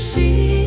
see.